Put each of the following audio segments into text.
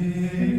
Amen.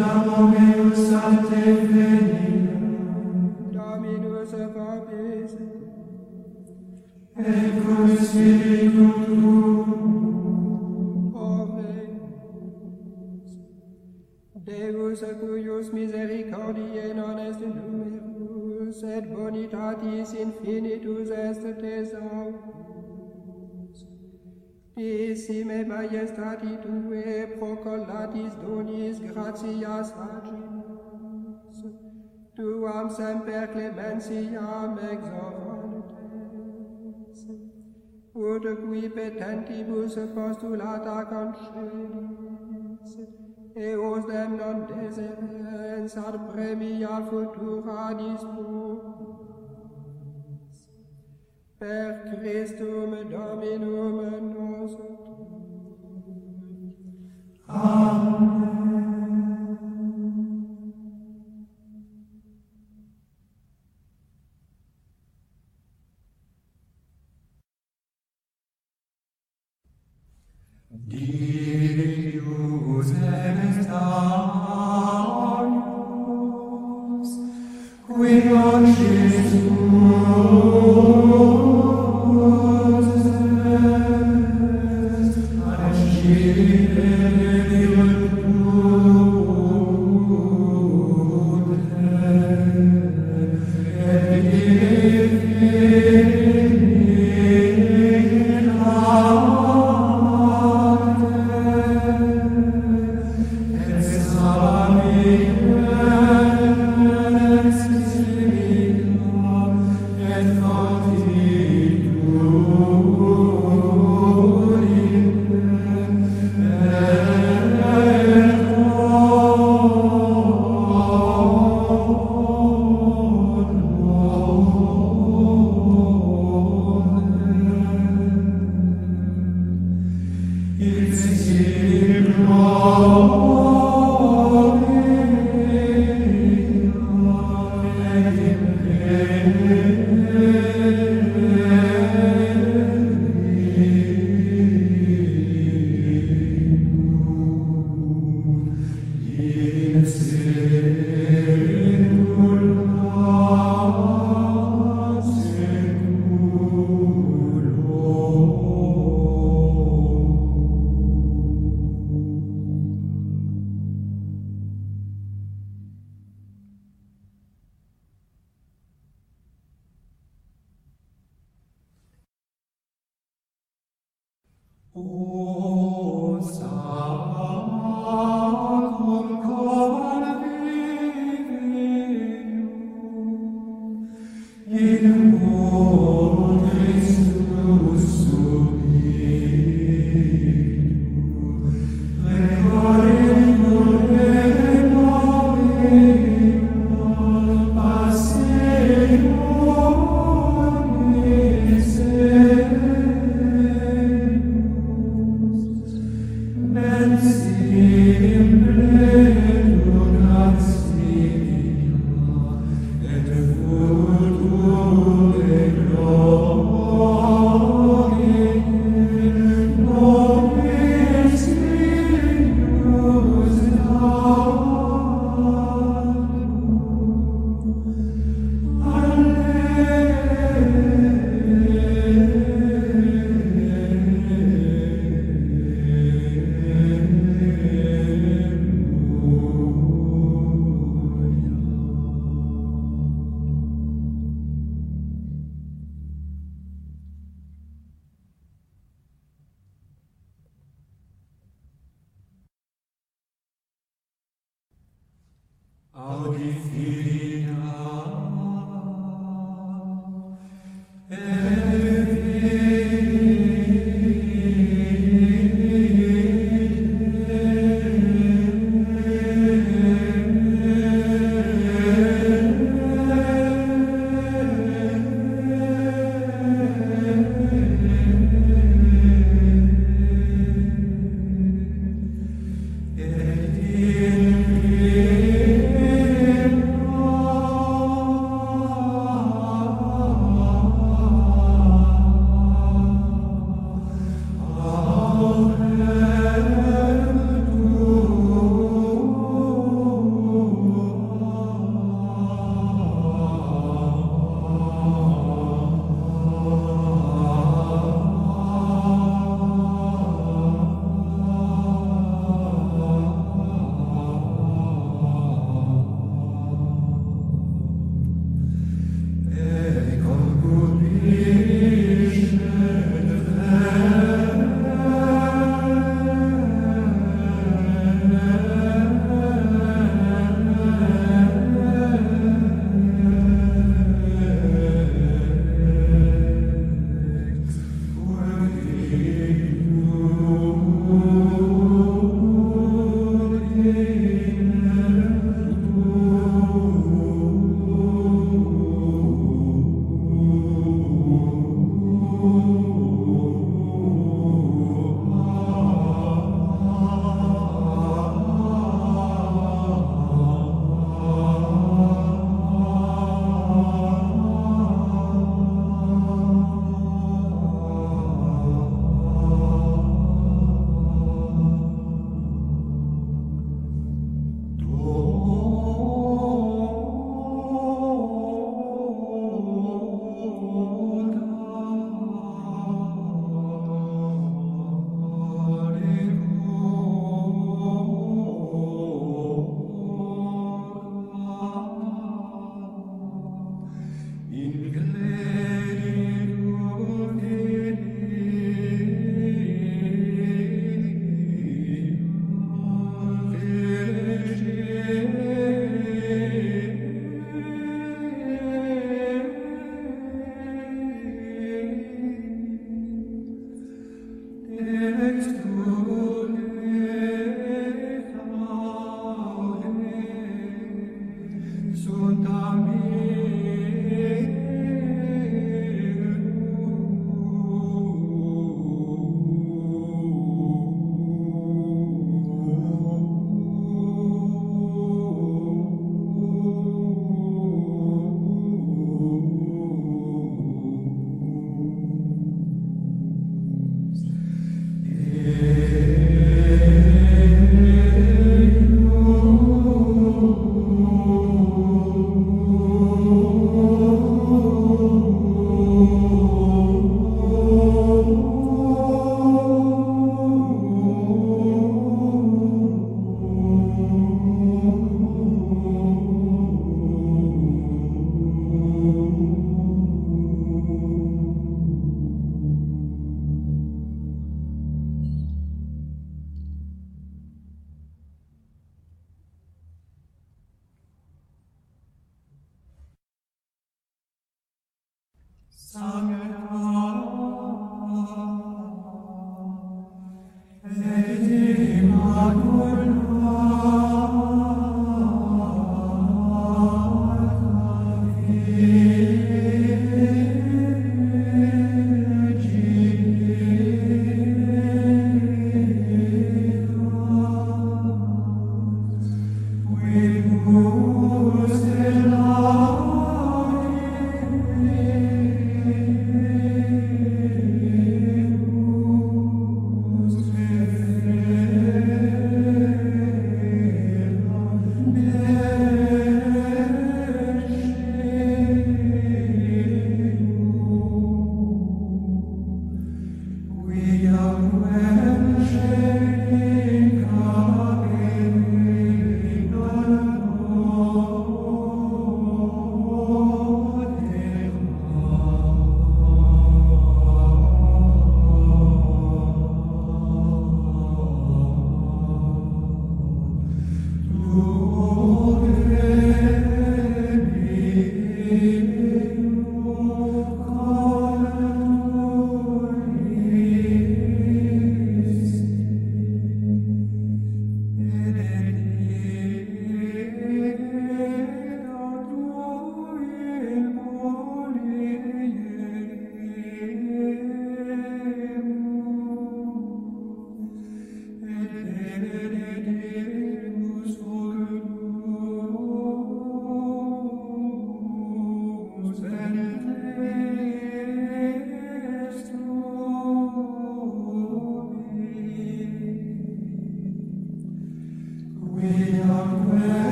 Damno meus a te veniam. Dominus vobis. Ecco spiritum tuum. Ove. Deus a cuius misericordiae non est numerus, et bonitatis infinitus est tesaurus. Issime majestati Tue procollatis donis gratias agimus, Tuam semper clemensiam exorantes, ut qui petentibus postulata concedis, eos dem non deserens ad premia futura disputus, per Christum Dominum nostrum. Amen. Deus est amor, qui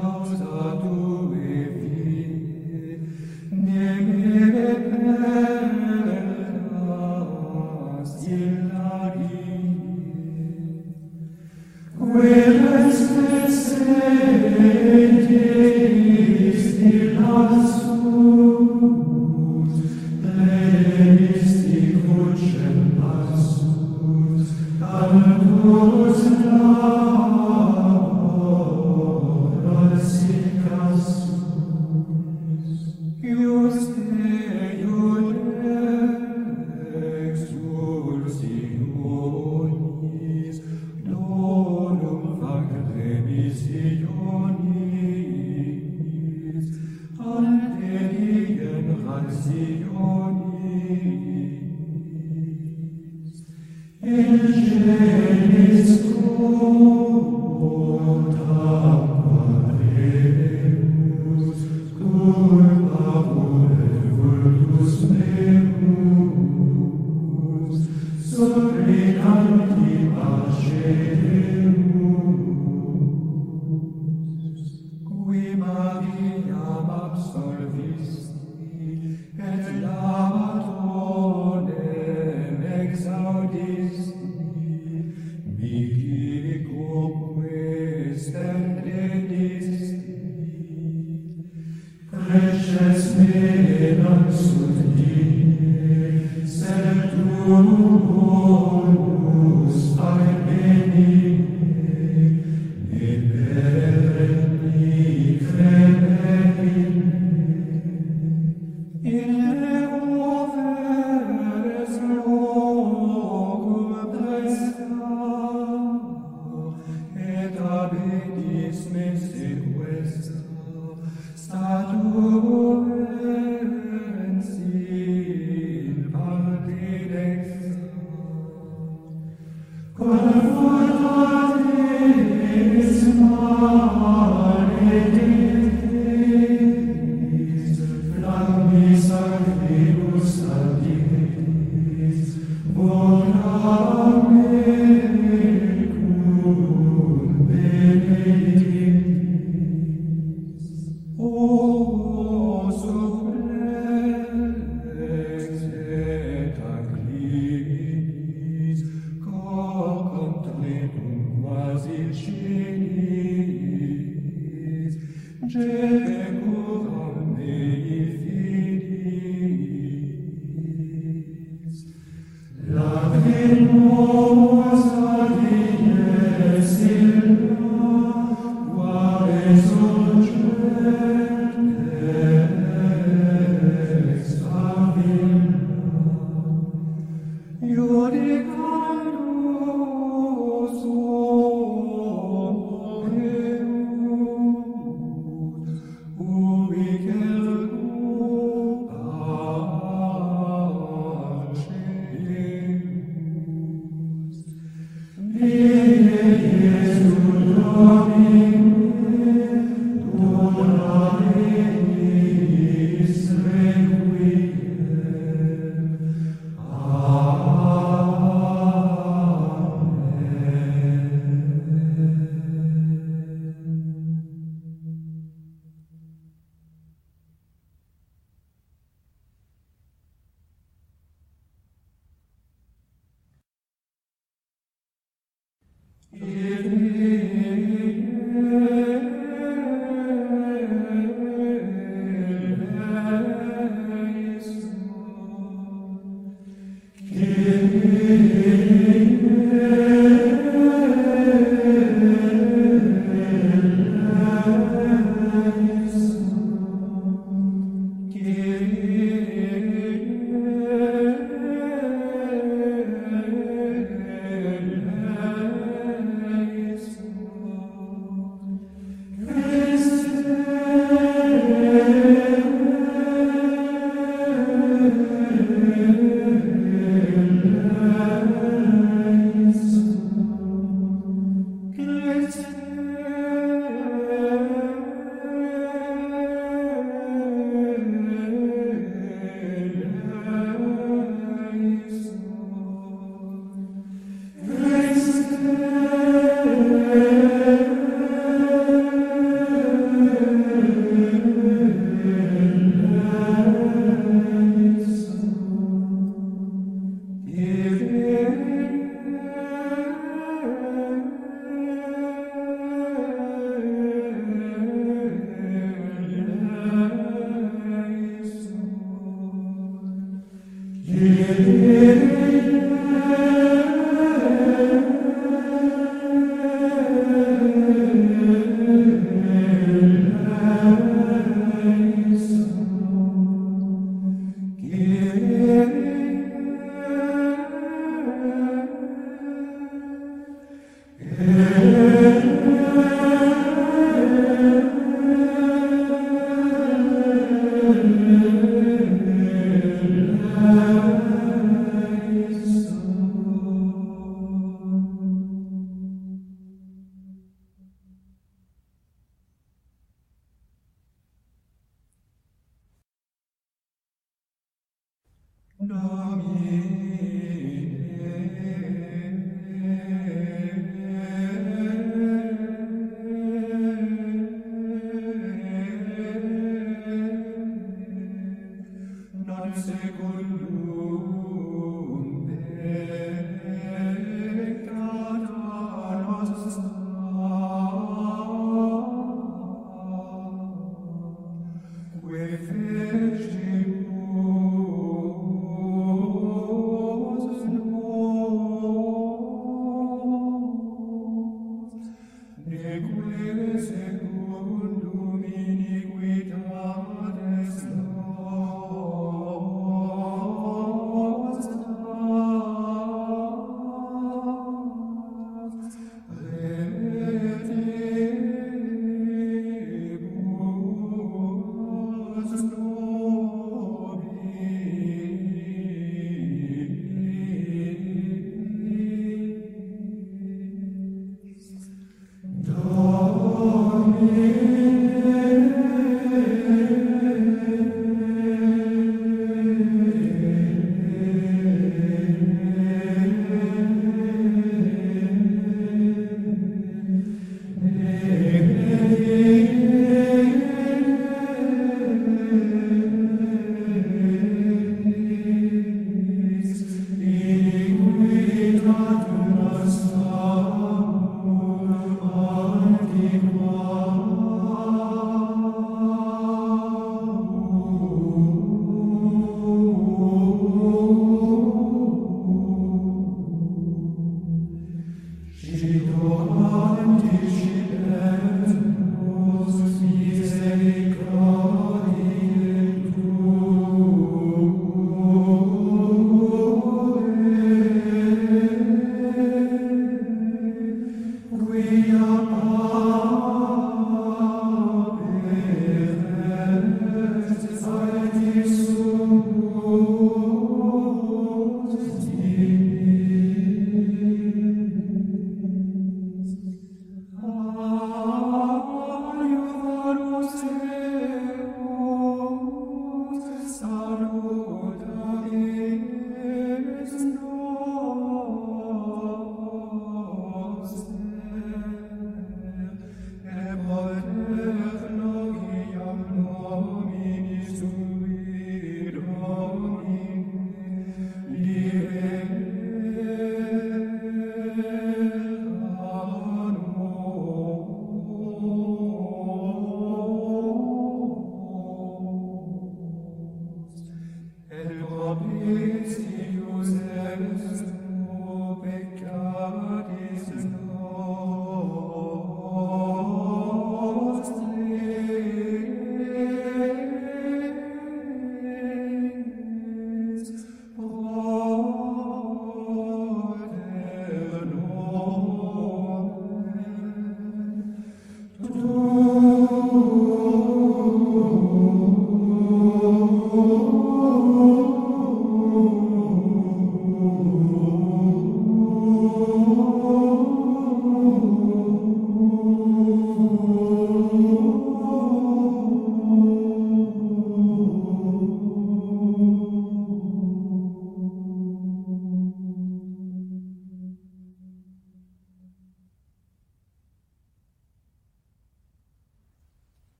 comes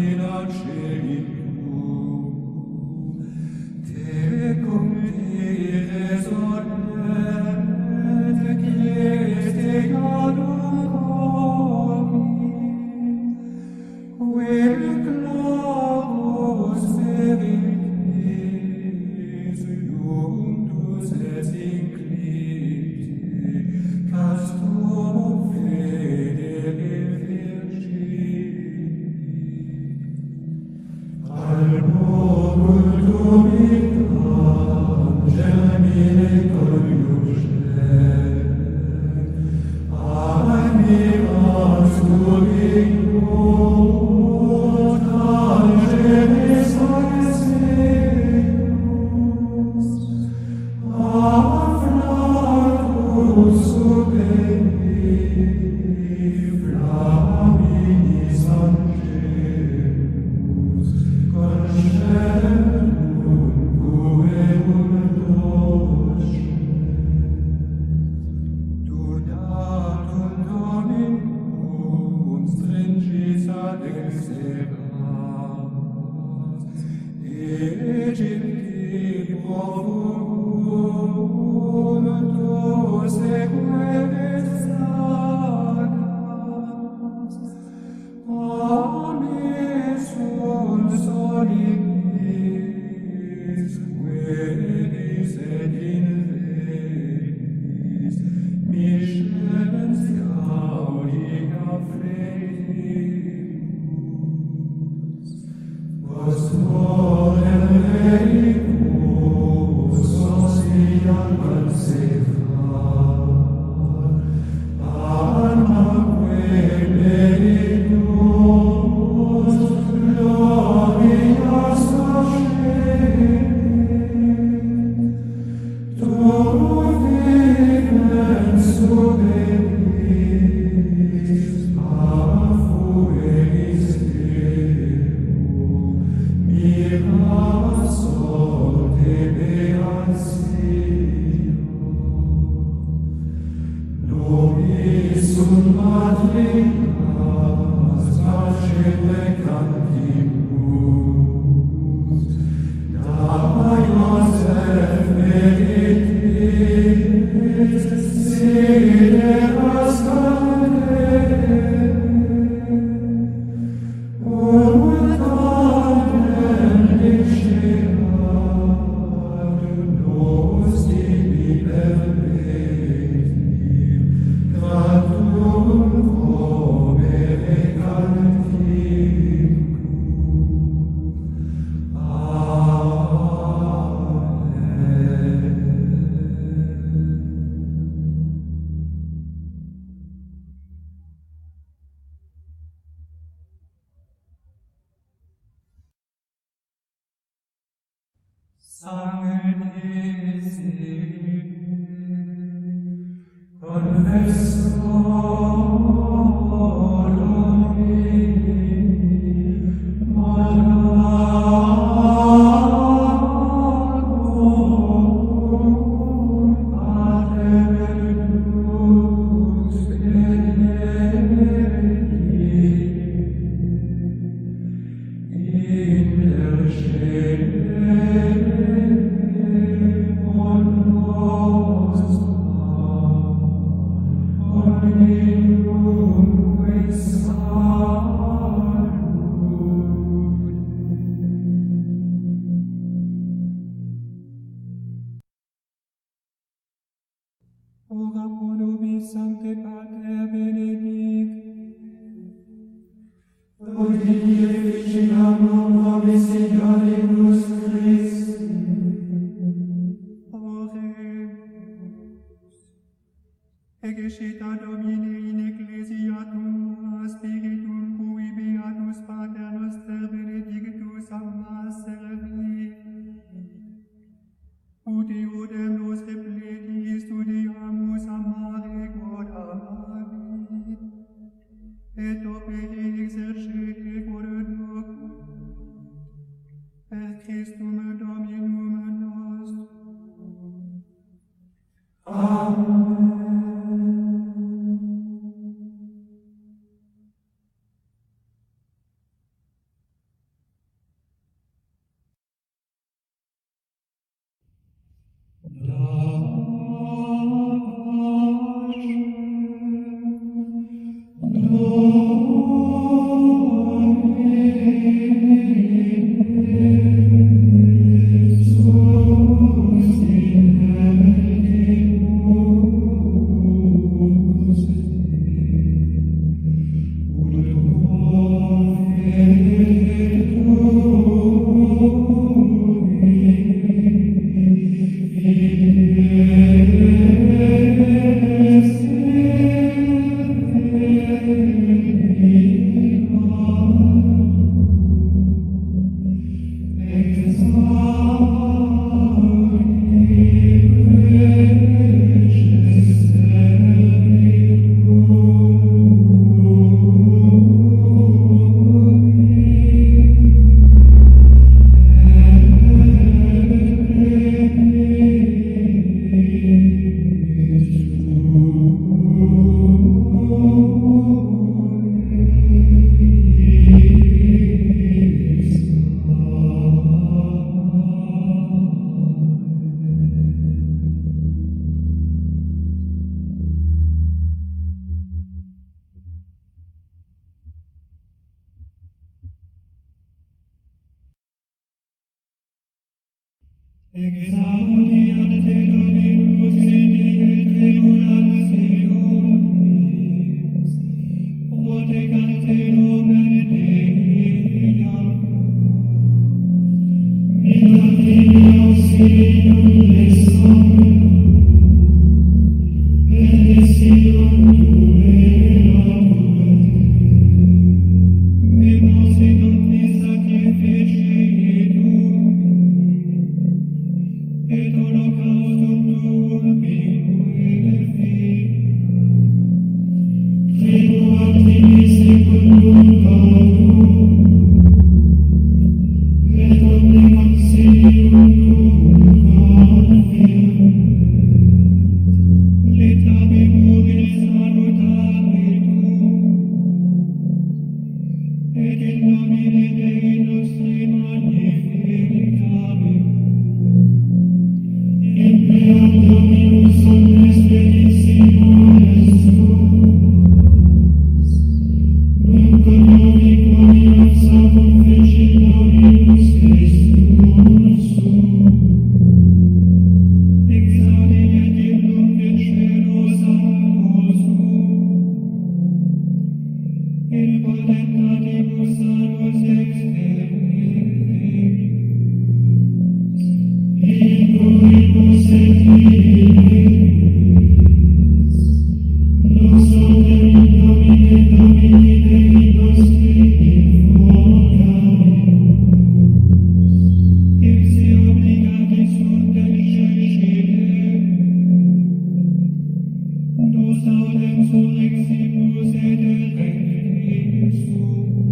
inaczej for. Amen. Saudem solexim, sede regis sum.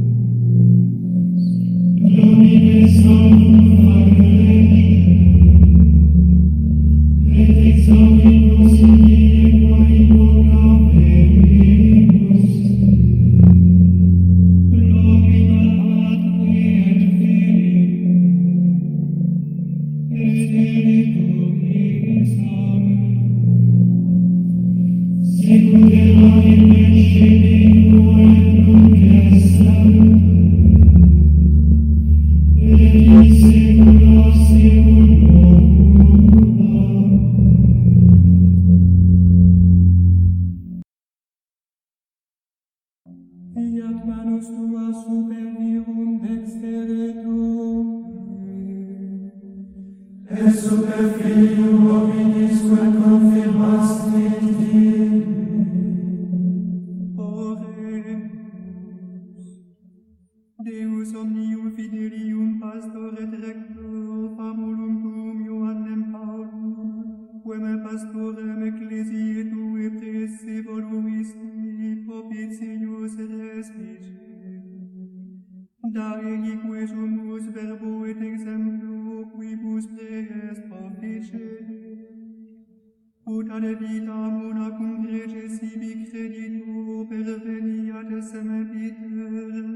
de vitam una cum rege sibi creditu per venia de semepiter.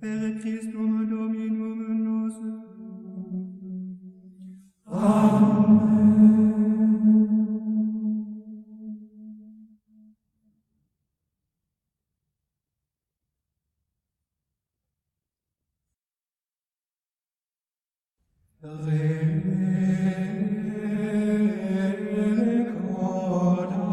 Per Christum Dominum nostrum. Amen. Amen. in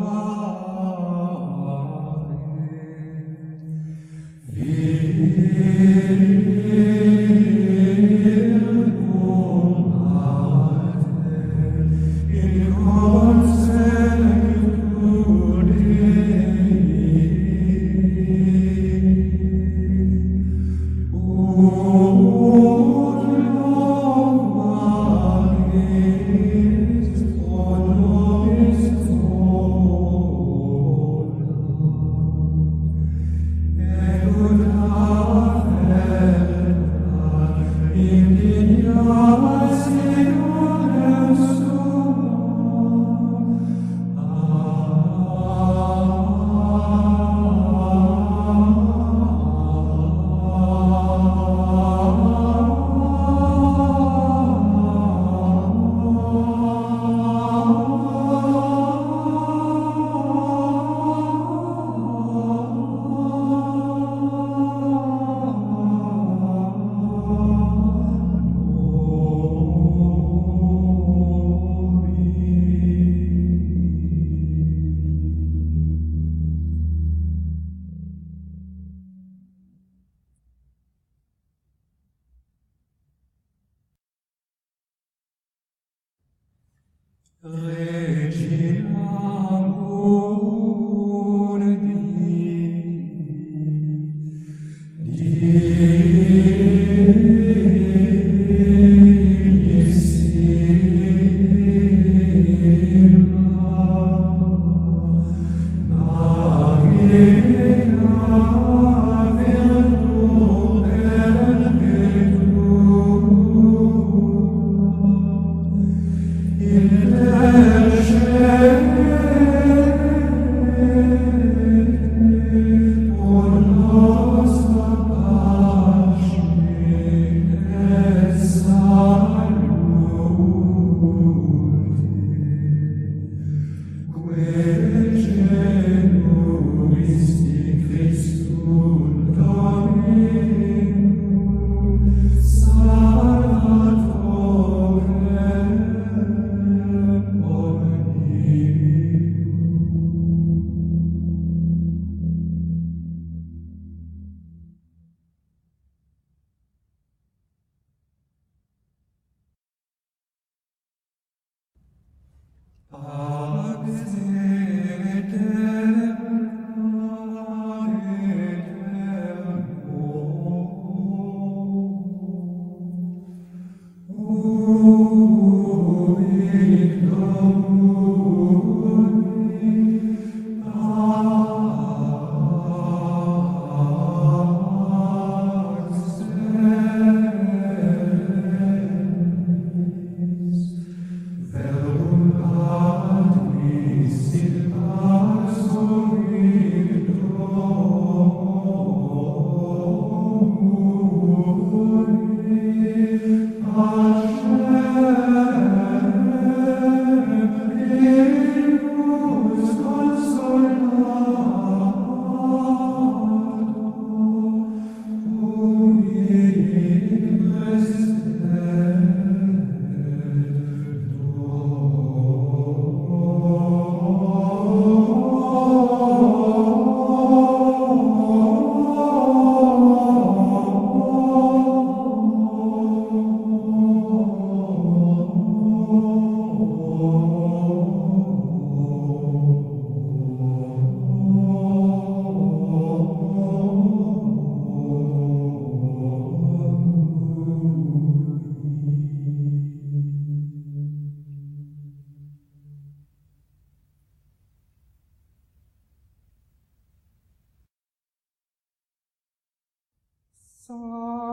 Oh.